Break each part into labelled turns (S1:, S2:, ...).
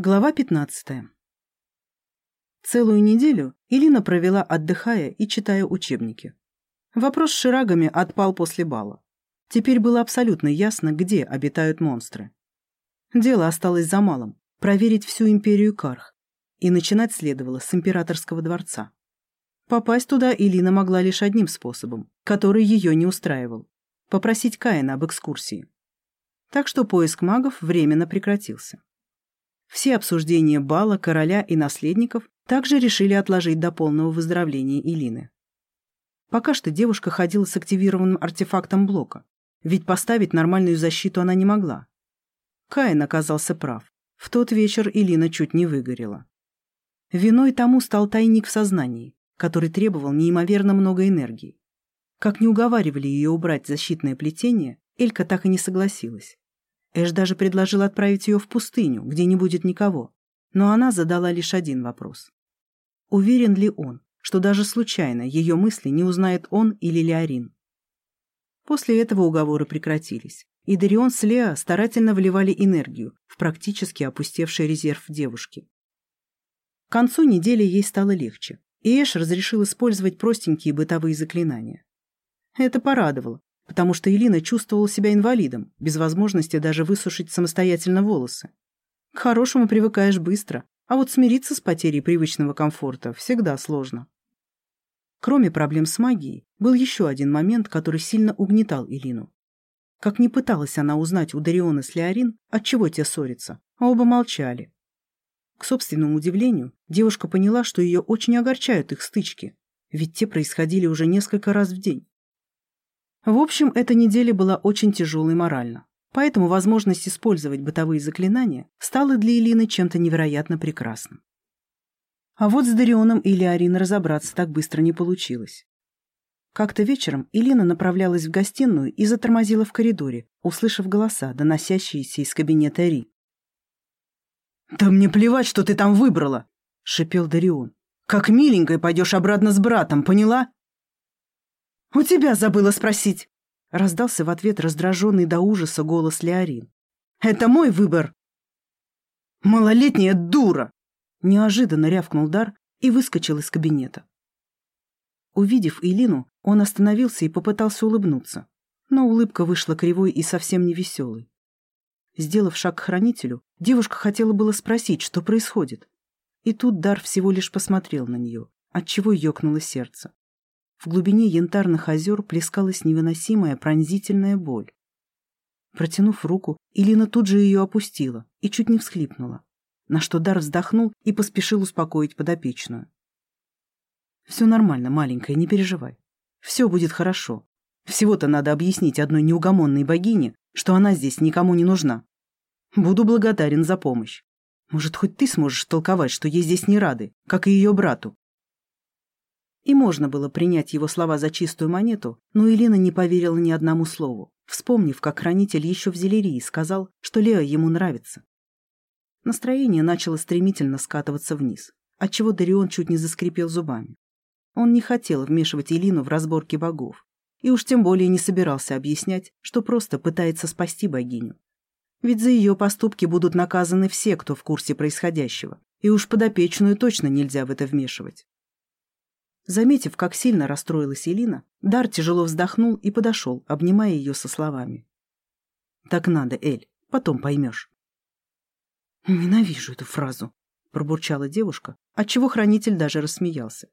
S1: Глава 15. Целую неделю Илина провела, отдыхая и читая учебники. Вопрос с ширагами отпал после бала. Теперь было абсолютно ясно, где обитают монстры. Дело осталось за малым – проверить всю империю Карх. И начинать следовало с императорского дворца. Попасть туда Илина могла лишь одним способом, который ее не устраивал – попросить Каина об экскурсии. Так что поиск магов временно прекратился. Все обсуждения бала, короля и наследников также решили отложить до полного выздоровления Илины. Пока что девушка ходила с активированным артефактом блока, ведь поставить нормальную защиту она не могла. Каин оказался прав. В тот вечер Илина чуть не выгорела. Виной тому стал тайник в сознании, который требовал неимоверно много энергии. Как не уговаривали ее убрать защитное плетение, Элька так и не согласилась. Эш даже предложил отправить ее в пустыню, где не будет никого. Но она задала лишь один вопрос. Уверен ли он, что даже случайно ее мысли не узнает он или Леорин? После этого уговоры прекратились, и Дарион с Лео старательно вливали энергию в практически опустевший резерв девушки. К концу недели ей стало легче, и Эш разрешил использовать простенькие бытовые заклинания. Это порадовало, потому что Элина чувствовала себя инвалидом, без возможности даже высушить самостоятельно волосы. К хорошему привыкаешь быстро, а вот смириться с потерей привычного комфорта всегда сложно. Кроме проблем с магией, был еще один момент, который сильно угнетал Илину. Как ни пыталась она узнать у Дариона с Леорин, отчего те ссорятся, а оба молчали. К собственному удивлению, девушка поняла, что ее очень огорчают их стычки, ведь те происходили уже несколько раз в день. В общем, эта неделя была очень тяжелой морально. Поэтому возможность использовать бытовые заклинания стала для Илины чем-то невероятно прекрасным. А вот с Дарионом или Арин разобраться так быстро не получилось. Как-то вечером Илина направлялась в гостиную и затормозила в коридоре, услышав голоса, доносящиеся из кабинета Ри. «Да мне плевать, что ты там выбрала!» — шипел Дарион. «Как миленькая пойдешь обратно с братом, поняла?» «У тебя забыла спросить!» Раздался в ответ раздраженный до ужаса голос Леорин. «Это мой выбор!» «Малолетняя дура!» Неожиданно рявкнул Дар и выскочил из кабинета. Увидев Илину, он остановился и попытался улыбнуться, но улыбка вышла кривой и совсем не веселой. Сделав шаг к хранителю, девушка хотела было спросить, что происходит. И тут Дар всего лишь посмотрел на нее, отчего ёкнуло сердце. В глубине янтарных озер плескалась невыносимая пронзительная боль. Протянув руку, Илина тут же ее опустила и чуть не всхлипнула, на что Дар вздохнул и поспешил успокоить подопечную. «Все нормально, маленькая, не переживай. Все будет хорошо. Всего-то надо объяснить одной неугомонной богине, что она здесь никому не нужна. Буду благодарен за помощь. Может, хоть ты сможешь толковать, что ей здесь не рады, как и ее брату, и можно было принять его слова за чистую монету, но Елена не поверила ни одному слову, вспомнив, как хранитель еще в Зелерии сказал, что Лео ему нравится. Настроение начало стремительно скатываться вниз, отчего Дарион чуть не заскрипел зубами. Он не хотел вмешивать Элину в разборки богов, и уж тем более не собирался объяснять, что просто пытается спасти богиню. Ведь за ее поступки будут наказаны все, кто в курсе происходящего, и уж подопечную точно нельзя в это вмешивать. Заметив, как сильно расстроилась Элина, Дар тяжело вздохнул и подошел, обнимая ее со словами. «Так надо, Эль, потом поймешь». «Ненавижу эту фразу», — пробурчала девушка, отчего хранитель даже рассмеялся.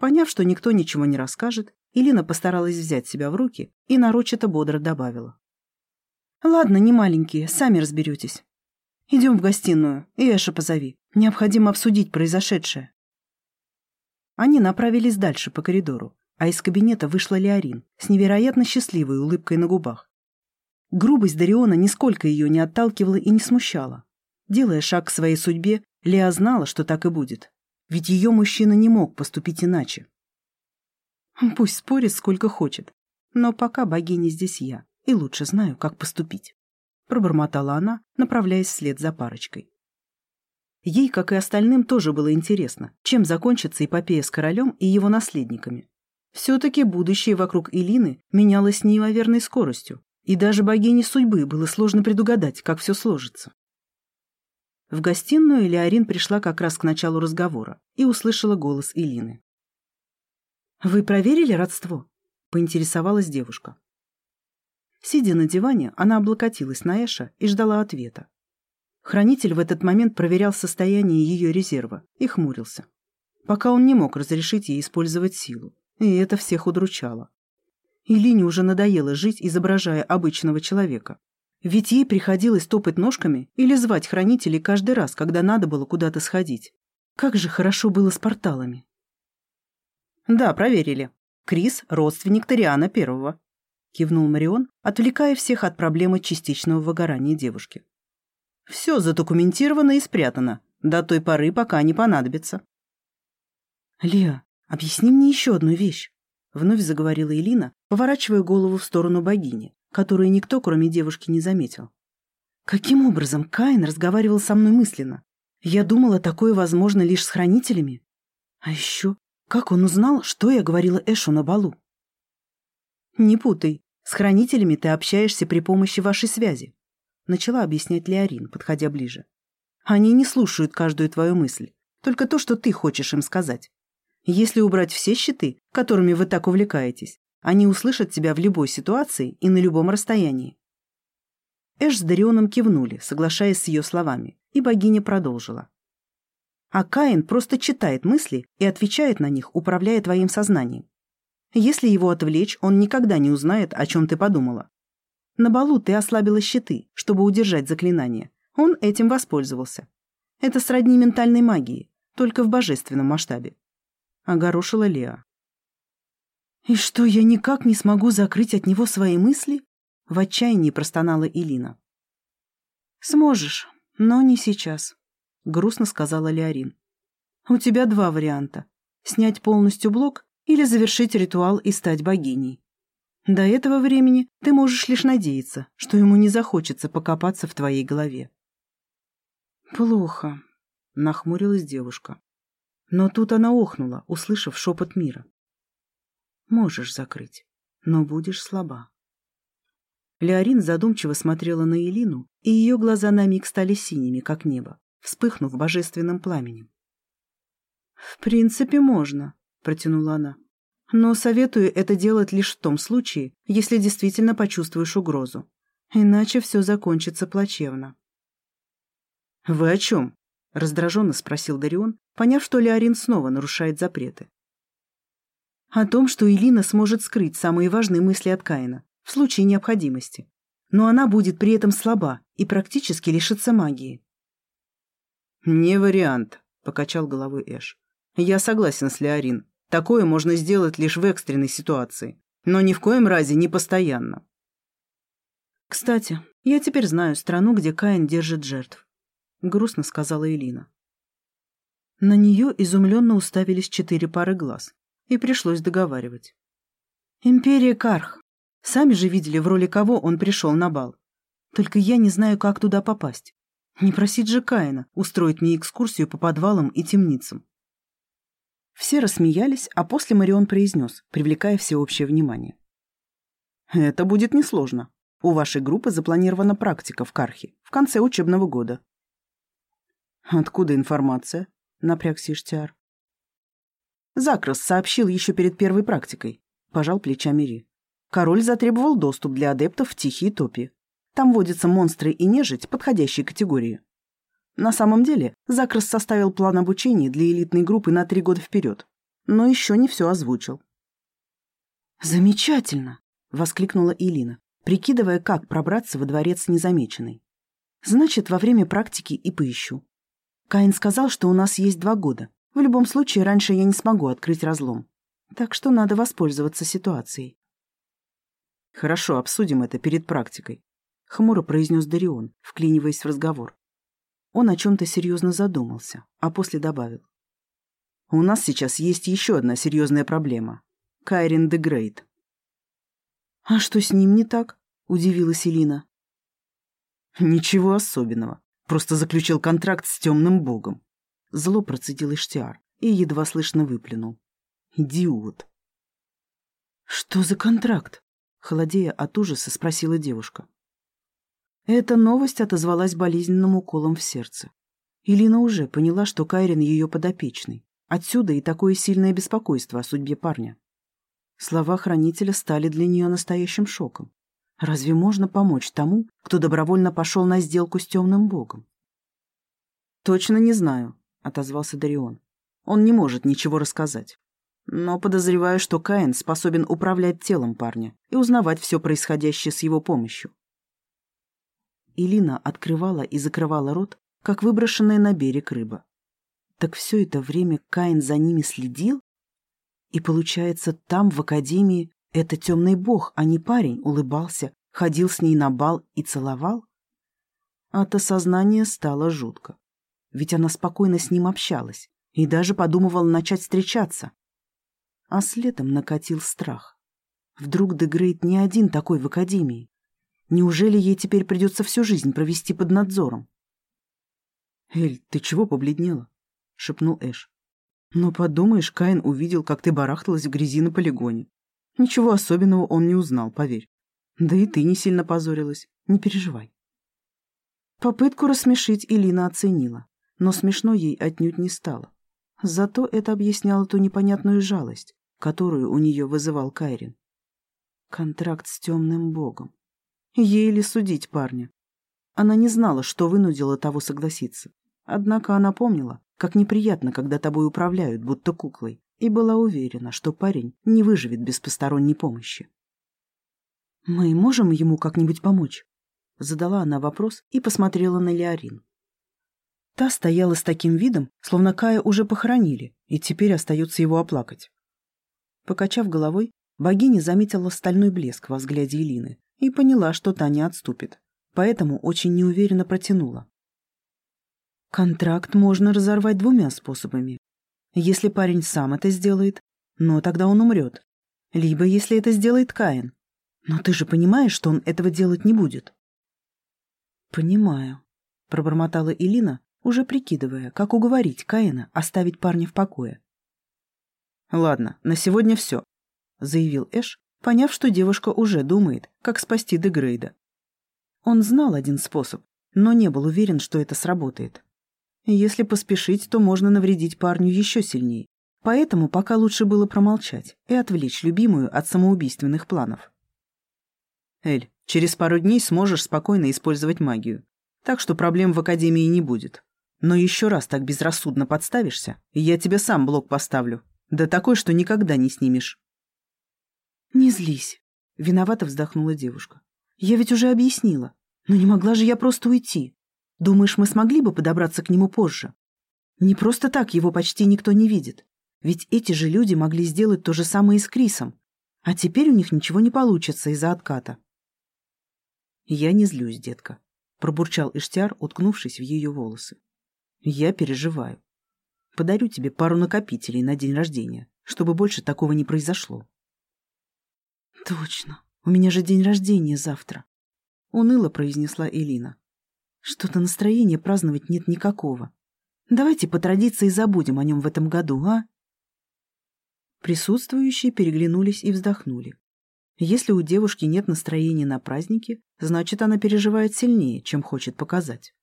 S1: Поняв, что никто ничего не расскажет, Элина постаралась взять себя в руки и нарочито бодро добавила. «Ладно, не маленькие, сами разберетесь. Идем в гостиную, и Эша позови. Необходимо обсудить произошедшее». Они направились дальше по коридору, а из кабинета вышла Леорин с невероятно счастливой улыбкой на губах. Грубость Дариона нисколько ее не отталкивала и не смущала. Делая шаг к своей судьбе, Леа знала, что так и будет. Ведь ее мужчина не мог поступить иначе. Пусть спорит сколько хочет, но пока богиня здесь я, и лучше знаю, как поступить. Пробормотала она, направляясь вслед за парочкой. Ей, как и остальным, тоже было интересно, чем закончится эпопея с королем и его наследниками. Все-таки будущее вокруг Илины менялось с неимоверной скоростью, и даже богине судьбы было сложно предугадать, как все сложится. В гостиную Леорин пришла как раз к началу разговора и услышала голос Илины. «Вы проверили родство?» — поинтересовалась девушка. Сидя на диване, она облокотилась на Эша и ждала ответа. Хранитель в этот момент проверял состояние ее резерва и хмурился. Пока он не мог разрешить ей использовать силу, и это всех удручало. Илине уже надоело жить, изображая обычного человека. Ведь ей приходилось топать ножками или звать хранителей каждый раз, когда надо было куда-то сходить. Как же хорошо было с порталами. «Да, проверили. Крис – родственник Ториана Первого», – кивнул Марион, отвлекая всех от проблемы частичного выгорания девушки. «Все задокументировано и спрятано, до той поры, пока не понадобится». «Леа, объясни мне еще одну вещь», — вновь заговорила Элина, поворачивая голову в сторону богини, которую никто, кроме девушки, не заметил. «Каким образом Каин разговаривал со мной мысленно? Я думала, такое возможно лишь с хранителями. А еще, как он узнал, что я говорила Эшу на балу?» «Не путай. С хранителями ты общаешься при помощи вашей связи», — начала объяснять Леорин, подходя ближе. «Они не слушают каждую твою мысль, только то, что ты хочешь им сказать. Если убрать все щиты, которыми вы так увлекаетесь, они услышат тебя в любой ситуации и на любом расстоянии. Эш с Дарионом кивнули, соглашаясь с ее словами, и богиня продолжила. А Каин просто читает мысли и отвечает на них, управляя твоим сознанием. Если его отвлечь, он никогда не узнает, о чем ты подумала. На балу ты ослабила щиты, чтобы удержать заклинание. Он этим воспользовался. Это сродни ментальной магии, только в божественном масштабе. Огорошила Леа. «И что, я никак не смогу закрыть от него свои мысли?» В отчаянии простонала Илина. «Сможешь, но не сейчас», — грустно сказала Леорин. «У тебя два варианта — снять полностью блок или завершить ритуал и стать богиней. До этого времени ты можешь лишь надеяться, что ему не захочется покопаться в твоей голове». «Плохо», — нахмурилась девушка. Но тут она охнула, услышав шепот мира. Можешь закрыть, но будешь слаба. Леорин задумчиво смотрела на Элину, и ее глаза на миг стали синими, как небо, вспыхнув божественным пламенем. «В принципе, можно», — протянула она. «Но советую это делать лишь в том случае, если действительно почувствуешь угрозу. Иначе все закончится плачевно». «Вы о чем?» — раздраженно спросил Дарион, поняв, что Леорин снова нарушает запреты. О том, что Элина сможет скрыть самые важные мысли от Каина в случае необходимости. Но она будет при этом слаба и практически лишится магии. «Не вариант», — покачал головой Эш. «Я согласен с Леорин. Такое можно сделать лишь в экстренной ситуации, но ни в коем разе не постоянно». «Кстати, я теперь знаю страну, где Каин держит жертв», — грустно сказала Элина. На нее изумленно уставились четыре пары глаз и пришлось договаривать. «Империя Карх. Сами же видели, в роли кого он пришел на бал. Только я не знаю, как туда попасть. Не просить же Каина устроить мне экскурсию по подвалам и темницам». Все рассмеялись, а после Марион произнес, привлекая всеобщее внимание. «Это будет несложно. У вашей группы запланирована практика в Кархе в конце учебного года». «Откуда информация?» — напрягся Иштиар. Закрас сообщил еще перед первой практикой. Пожал плечами Ри. Король затребовал доступ для адептов в Тихие Топи. Там водятся монстры и нежить подходящей категории. На самом деле, Закрас составил план обучения для элитной группы на три года вперед, но еще не все озвучил. «Замечательно!» — воскликнула Илина, прикидывая, как пробраться во дворец незамеченной. «Значит, во время практики и поищу. Каин сказал, что у нас есть два года, в любом случае, раньше я не смогу открыть разлом. Так что надо воспользоваться ситуацией. «Хорошо, обсудим это перед практикой», — хмуро произнес Дарион, вклиниваясь в разговор. Он о чем-то серьезно задумался, а после добавил. «У нас сейчас есть еще одна серьезная проблема. Кайрин де Грейт». «А что с ним не так?» — удивилась Элина. «Ничего особенного. Просто заключил контракт с темным богом. Зло процедил Иштиар и едва слышно выплюнул. «Идиот!» «Что за контракт?» — холодея от ужаса спросила девушка. Эта новость отозвалась болезненным уколом в сердце. Илина уже поняла, что Кайрин ее подопечный. Отсюда и такое сильное беспокойство о судьбе парня. Слова хранителя стали для нее настоящим шоком. Разве можно помочь тому, кто добровольно пошел на сделку с темным богом? «Точно не знаю», — отозвался Дарион. «Он не может ничего рассказать. Но подозреваю, что Каин способен управлять телом парня и узнавать все происходящее с его помощью». Илина открывала и закрывала рот, как выброшенная на берег рыба. Так все это время Каин за ними следил? И получается, там, в академии, это темный бог, а не парень, улыбался, ходил с ней на бал и целовал? От осознания стало жутко. Ведь она спокойно с ним общалась и даже подумывала начать встречаться. А следом накатил страх. Вдруг Дегрейд не один такой в академии? Неужели ей теперь придется всю жизнь провести под надзором? «Эль, ты чего побледнела?» — шепнул Эш. «Но подумаешь, Каин увидел, как ты барахталась в грязи на полигоне. Ничего особенного он не узнал, поверь. Да и ты не сильно позорилась. Не переживай». Попытку рассмешить Илина оценила, но смешно ей отнюдь не стало. Зато это объясняло ту непонятную жалость, которую у нее вызывал Кайрин. Контракт с темным богом. Ей ли судить парня? Она не знала, что вынудило того согласиться. Однако она помнила, как неприятно, когда тобой управляют, будто куклой, и была уверена, что парень не выживет без посторонней помощи. «Мы можем ему как-нибудь помочь?» Задала она вопрос и посмотрела на Леорин. Та стояла с таким видом, словно Кая уже похоронили, и теперь остается его оплакать. Покачав головой, богиня заметила стальной блеск во взгляде Элины и поняла, что та не отступит, поэтому очень неуверенно протянула. Контракт можно разорвать двумя способами. Если парень сам это сделает, но тогда он умрет. Либо если это сделает Каин. Но ты же понимаешь, что он этого делать не будет. Понимаю, пробормотала Илина, уже прикидывая, как уговорить Каина оставить парня в покое. Ладно, на сегодня все, заявил Эш, поняв, что девушка уже думает, как спасти Дегрейда. Он знал один способ, но не был уверен, что это сработает. Если поспешить, то можно навредить парню еще сильнее. Поэтому пока лучше было промолчать и отвлечь любимую от самоубийственных планов. «Эль, через пару дней сможешь спокойно использовать магию, так что проблем в Академии не будет. Но еще раз так безрассудно подставишься, и я тебе сам блок поставлю. Да такой, что никогда не снимешь». «Не злись», — виновато вздохнула девушка. «Я ведь уже объяснила. Но не могла же я просто уйти. Думаешь, мы смогли бы подобраться к нему позже? Не просто так его почти никто не видит. Ведь эти же люди могли сделать то же самое и с Крисом. А теперь у них ничего не получится из-за отката. «Я не злюсь, детка», — пробурчал Иштяр, уткнувшись в ее волосы. «Я переживаю. Подарю тебе пару накопителей на день рождения, чтобы больше такого не произошло». «Точно. У меня же день рождения завтра», — уныло произнесла Элина. Что-то настроения праздновать нет никакого. Давайте по традиции забудем о нем в этом году, а? Присутствующие переглянулись и вздохнули. Если у девушки нет настроения на праздники, значит, она переживает сильнее, чем хочет показать.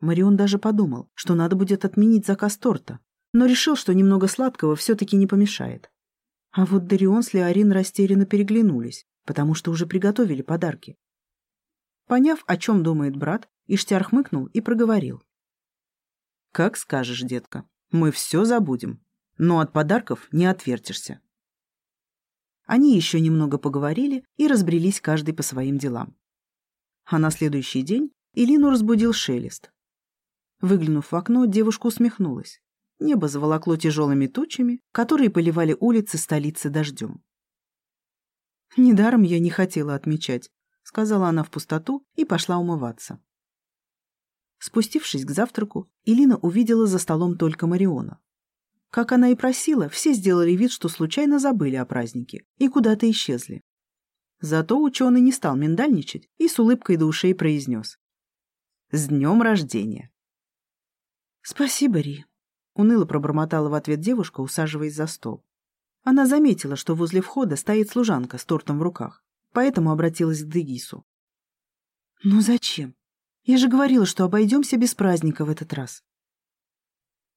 S1: Марион даже подумал, что надо будет отменить заказ торта, но решил, что немного сладкого все-таки не помешает. А вот Дарион с Леорин растерянно переглянулись, потому что уже приготовили подарки. Поняв, о чем думает брат, Иштяр хмыкнул и проговорил. «Как скажешь, детка, мы все забудем, но от подарков не отвертишься». Они еще немного поговорили и разбрелись каждый по своим делам. А на следующий день Илину разбудил шелест. Выглянув в окно, девушка усмехнулась. Небо заволокло тяжелыми тучами, которые поливали улицы столицы дождем. «Недаром я не хотела отмечать», — сказала она в пустоту и пошла умываться. Спустившись к завтраку, Илина увидела за столом только Мариона. Как она и просила, все сделали вид, что случайно забыли о празднике и куда-то исчезли. Зато ученый не стал миндальничать и с улыбкой до ушей произнес. «С днем рождения!» «Спасибо, Ри», — уныло пробормотала в ответ девушка, усаживаясь за стол. Она заметила, что возле входа стоит служанка с тортом в руках, поэтому обратилась к Дегису. «Ну зачем? Я же говорила, что обойдемся без праздника в этот раз.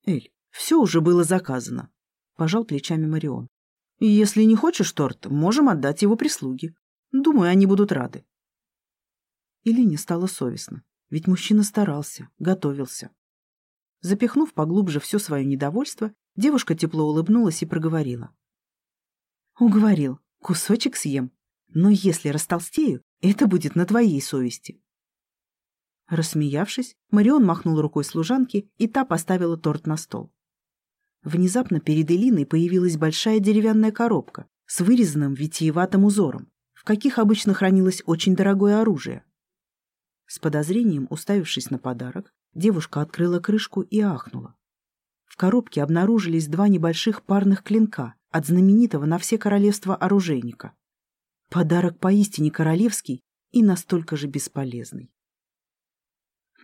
S1: Эль, все уже было заказано, пожал плечами Марион. Если не хочешь торт, можем отдать его прислуге. Думаю, они будут рады. Илине стало совестно, ведь мужчина старался, готовился. Запихнув поглубже все свое недовольство, девушка тепло улыбнулась и проговорила. «Уговорил, кусочек съем. Но если растолстею, это будет на твоей совести». Рассмеявшись, Марион махнул рукой служанке, и та поставила торт на стол. Внезапно перед Элиной появилась большая деревянная коробка с вырезанным витиеватым узором, в каких обычно хранилось очень дорогое оружие. С подозрением, уставившись на подарок, девушка открыла крышку и ахнула. В коробке обнаружились два небольших парных клинка от знаменитого на все королевства оружейника. Подарок поистине королевский и настолько же бесполезный.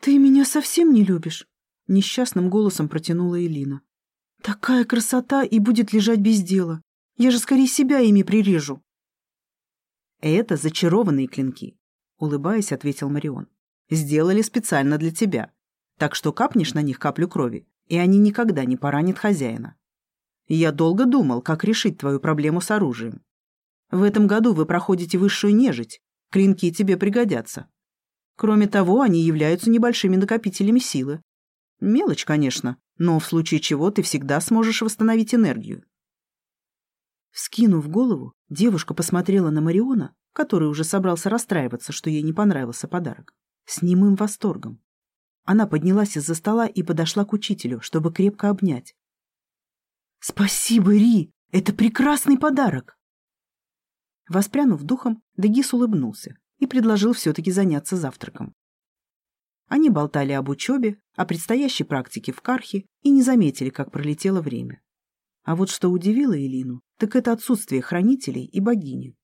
S1: «Ты меня совсем не любишь?» — несчастным голосом протянула Элина. Такая красота и будет лежать без дела. Я же скорее себя ими прирежу. Это зачарованные клинки, улыбаясь, ответил Марион. Сделали специально для тебя. Так что капнешь на них каплю крови, и они никогда не поранят хозяина. Я долго думал, как решить твою проблему с оружием. В этом году вы проходите высшую нежить, клинки тебе пригодятся. Кроме того, они являются небольшими накопителями силы. Мелочь, конечно, но в случае чего ты всегда сможешь восстановить энергию. Скинув голову, девушка посмотрела на Мариона, который уже собрался расстраиваться, что ей не понравился подарок, с немым восторгом. Она поднялась из-за стола и подошла к учителю, чтобы крепко обнять. «Спасибо, Ри! Это прекрасный подарок!» Воспрянув духом, Дегис улыбнулся и предложил все-таки заняться завтраком. Они болтали об учебе, о предстоящей практике в Кархе и не заметили, как пролетело время. А вот что удивило Элину, так это отсутствие хранителей и богини.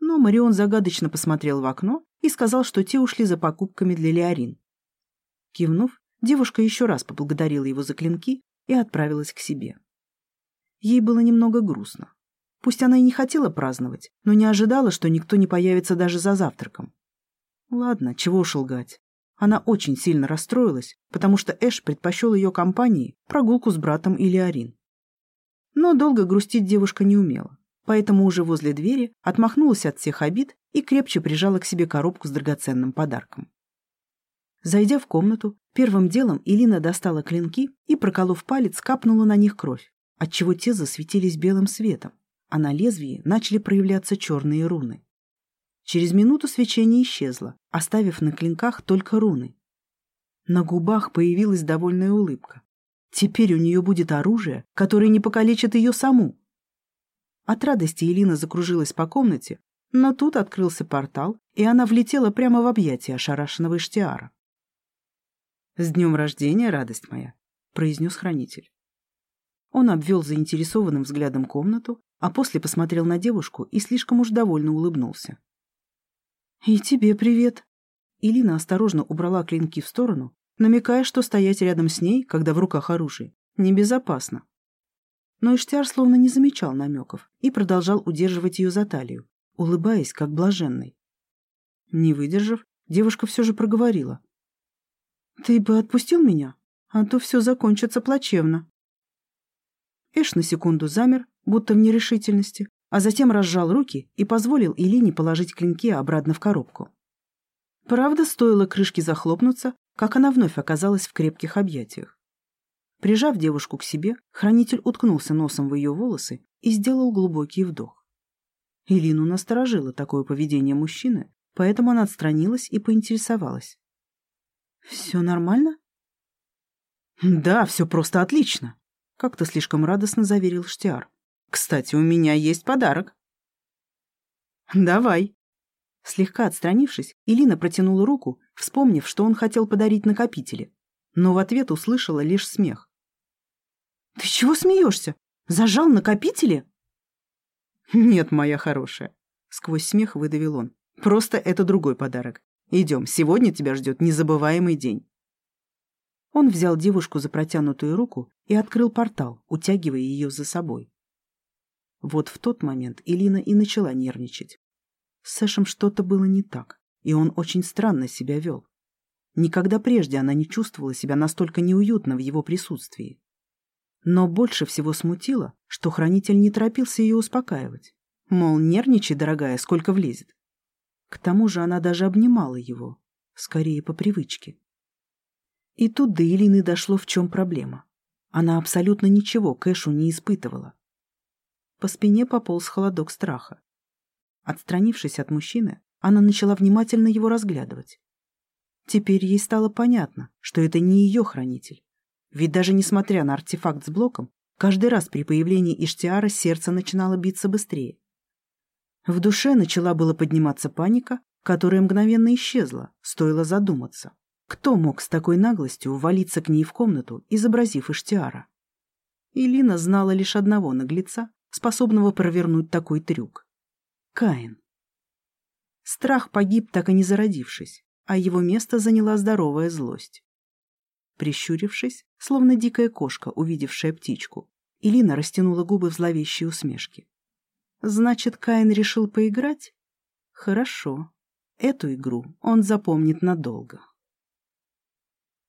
S1: Но Марион загадочно посмотрел в окно и сказал, что те ушли за покупками для Леорин. Кивнув, девушка еще раз поблагодарила его за клинки и отправилась к себе. Ей было немного грустно. Пусть она и не хотела праздновать, но не ожидала, что никто не появится даже за завтраком. Ладно, чего уж лгать. Она очень сильно расстроилась, потому что Эш предпочел ее компании прогулку с братом Илиарин. Но долго грустить девушка не умела, поэтому уже возле двери отмахнулась от всех обид и крепче прижала к себе коробку с драгоценным подарком. Зайдя в комнату, первым делом Илина достала клинки и, проколов палец, капнула на них кровь, отчего те засветились белым светом, а на лезвии начали проявляться черные руны. Через минуту свечение исчезло, оставив на клинках только руны. На губах появилась довольная улыбка. Теперь у нее будет оружие, которое не покалечит ее саму. От радости Елина закружилась по комнате, но тут открылся портал, и она влетела прямо в объятия ошарашенного Иштиара. «С днем рождения, радость моя!» — произнес хранитель. Он обвел заинтересованным взглядом комнату, а после посмотрел на девушку и слишком уж довольно улыбнулся. «И тебе привет». Илина осторожно убрала клинки в сторону, намекая, что стоять рядом с ней, когда в руках оружие, небезопасно. Но Иштяр словно не замечал намеков и продолжал удерживать ее за талию, улыбаясь, как блаженный. Не выдержав, девушка все же проговорила. «Ты бы отпустил меня, а то все закончится плачевно». Эш на секунду замер, будто в нерешительности, а затем разжал руки и позволил Илине положить клинки обратно в коробку. Правда, стоило крышке захлопнуться, как она вновь оказалась в крепких объятиях. Прижав девушку к себе, хранитель уткнулся носом в ее волосы и сделал глубокий вдох. Илину насторожило такое поведение мужчины, поэтому она отстранилась и поинтересовалась. «Все нормально?» «Да, все просто отлично», — как-то слишком радостно заверил Штиар. Кстати, у меня есть подарок. Давай. Слегка отстранившись, Илина протянула руку, вспомнив, что он хотел подарить накопители, но в ответ услышала лишь смех. «Ты чего смеешься? Зажал накопители?» «Нет, моя хорошая», — сквозь смех выдавил он. «Просто это другой подарок. Идем, сегодня тебя ждет незабываемый день». Он взял девушку за протянутую руку и открыл портал, утягивая ее за собой. Вот в тот момент Илина и начала нервничать. С Сэшем что-то было не так, и он очень странно себя вел. Никогда прежде она не чувствовала себя настолько неуютно в его присутствии. Но больше всего смутило, что хранитель не торопился ее успокаивать. Мол, нервничай, дорогая, сколько влезет. К тому же она даже обнимала его, скорее по привычке. И тут до Элины дошло, в чем проблема. Она абсолютно ничего к Эшу не испытывала. По спине пополз холодок страха. Отстранившись от мужчины, она начала внимательно его разглядывать. Теперь ей стало понятно, что это не ее хранитель. Ведь даже несмотря на артефакт с блоком, каждый раз при появлении Иштиара сердце начинало биться быстрее. В душе начала было подниматься паника, которая мгновенно исчезла, стоило задуматься. Кто мог с такой наглостью увалиться к ней в комнату, изобразив Иштиара? Илина знала лишь одного наглеца, способного провернуть такой трюк. Каин. Страх погиб, так и не зародившись, а его место заняла здоровая злость. Прищурившись, словно дикая кошка, увидевшая птичку, Илина растянула губы в зловещей усмешке. Значит, Каин решил поиграть? Хорошо. Эту игру он запомнит надолго.